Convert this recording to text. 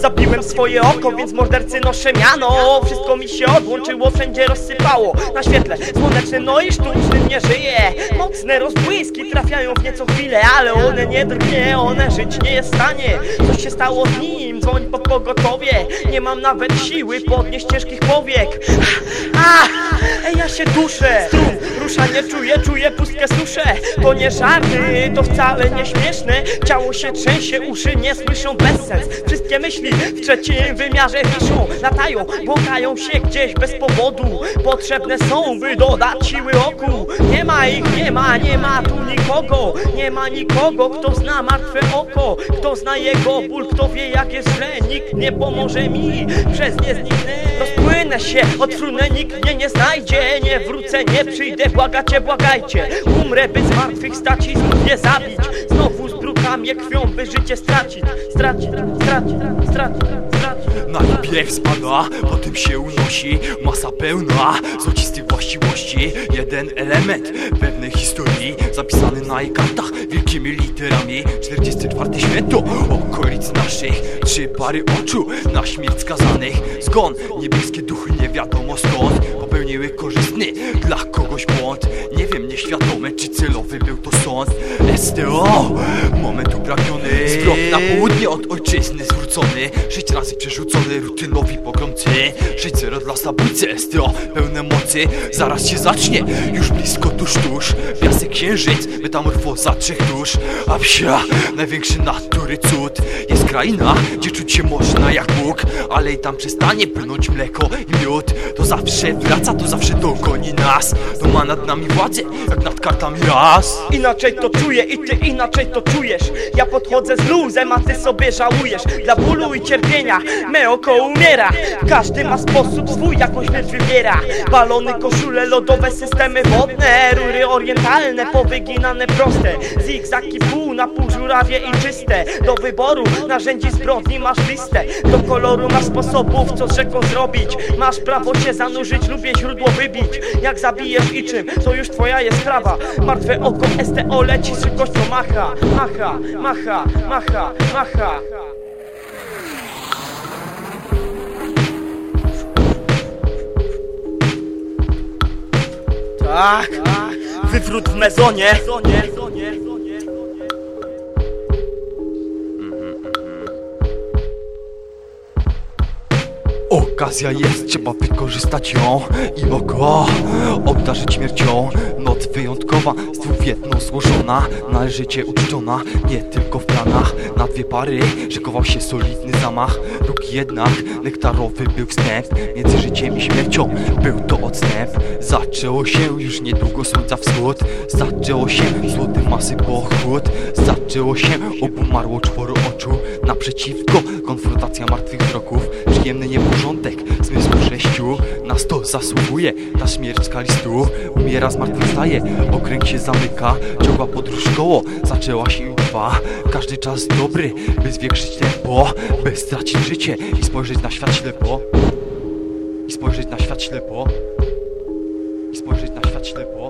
Zabiłem swoje oko, więc mordercy noszę miano. Wszystko mi się odłączyło, wszędzie rozsypało. Na świetle słonecznym, no i sztucznym nie żyje. Mocne rozbłyski trafiają w nieco chwilę Ale one nie drgnie, one żyć nie jest w stanie. Coś się stało z nim, dzwoń po pogotowie. Nie mam nawet siły podnieść ciężkich powiek A, ej, ja się duszę. Strum, rusza nie czuję, czuję pustkę suszę To nie żarty, to wcale nie śmieszne. Ciało się trzęsie, uszy nie słyszą bezsens Wszystkie myśli w trzecim wymiarze wiszą Latają, błąkają się gdzieś bez powodu. Potrzebne są, by dodać siły oku Nie ma ich, nie ma, nie ma tu nikogo. Nie ma nikogo, kto zna martwe oko. Kto zna jego ból, kto wie jak jest źle. Nikt nie pomoże mi, przez nie zniknę. Rozpłynę się, odfrunę, nikt mnie nie znajdzie. Nie wrócę, nie przyjdę, błagacie, błagajcie. Umrę, by zmartwychwstać i znów nie zabić. Znowu zbrukam je krwią, by życie stracić. Stracić, stracić, stracić, stracić. Najpierw spada, potem się unosi. Masa pełna złocistych właściwości. Jeden element pewnej historii Zapisany na jej kartach wielkimi literami. 44 święto okolic naszych. Trzy pary oczu na śmierć skazanych. Zgon, niebieskie duchy nie wiadomo skąd Popełniły korzystny dla kogoś błąd Nie wiem, nieświadomy czy celowy był to sąd. STO, moment upragniony. Zwrot na południe od ojczyzny zwrócony. Sześć razy przerzucony rutynowi pogromcy 6-0 dla zabójcy. STO pełne mocy. Zaraz się zacznie, już blisko tuż tuż. Piasek księżyc, metamorfoza trzech dusz. A psia, największy natury cud. Jest kraina, gdzie czuć się można jak Bóg. Ale i tam przestanie płynąć mleko i miód. To zawsze wraca, to zawsze dogoni nas. To ma nad nami władzę, jak nad kartami raz. Inaczej to czuję i ty inaczej to czujesz. Ja podchodzę z luzem, a ty sobie żałujesz. Dla bólu i cierpienia me oko umiera. Każdy ma sposób swój, jakąś śmierć wybiera. Balony, koszule, lodowe systemy wodne. Rury orientalne, powyginane proste. Zigzagi pół na pół żurawie i czyste. Do wyboru narzędzi zbrodni masz listę. Do koloru masz sposobów, co z rzeką zrobić. Masz prawo się zanurzyć, lubię źródło wybić Jak zabijesz i czym, to już twoja jest sprawa. Martwe oko STO leci z szybkością macha. Macha, macha, macha, macha. Tak, wywrót w mezonie Okazja jest, trzeba wykorzystać ją i oko obdarzyć śmiercią. Noc wyjątkowa, z dwóch w jedną złożona. Należycie uczczona, nie tylko w planach. Na dwie pary szykował się solidny zamach. Drugi jednak nektarowy był wstęp Między życiem i śmiercią. Był to odstęp. Zaczęło się już niedługo słońca wschód. Zaczęło się złoty masy pochód. Zaczęło się, obumarło czworo oczu. Naprzeciwko konfrontacja martwych wzroków Przyjemny nieporządek zmysłu sześciu Nas to zasługuje, ta śmierć skalistu Umiera, zmartwychwstaje, okręg się zamyka Ciągła podróż koło, zaczęła się i trwa Każdy czas dobry, by zwiększyć tempo By stracić życie i spojrzeć na świat ślepo. I spojrzeć na świat ślepo. I spojrzeć na świat ślepo